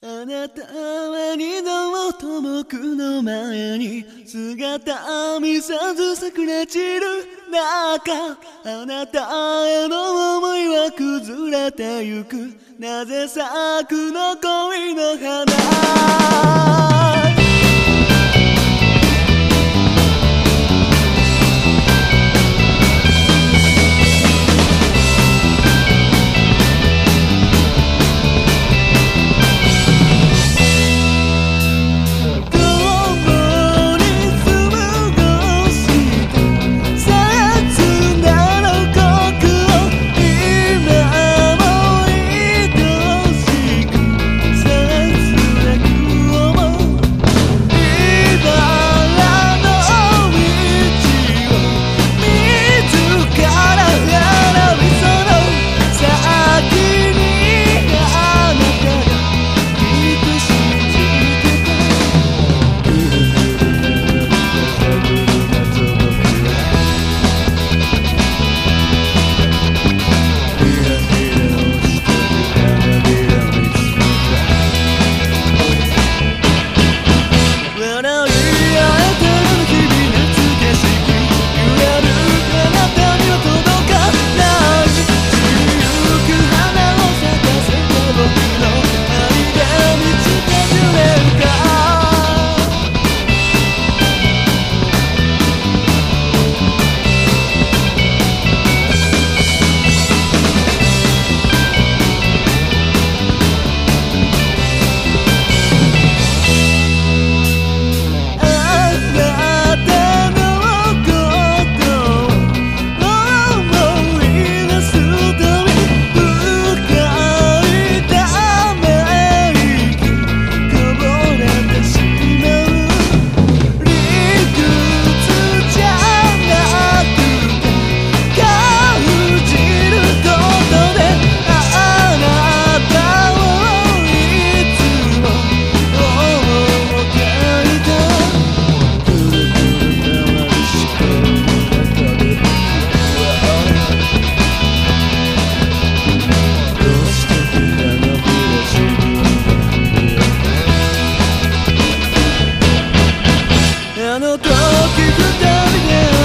あなたは二度と僕の前に姿見さず桜散る中あなたへの思いは崩れてゆく。なぜ咲くの恋の花？não tô aqui pra.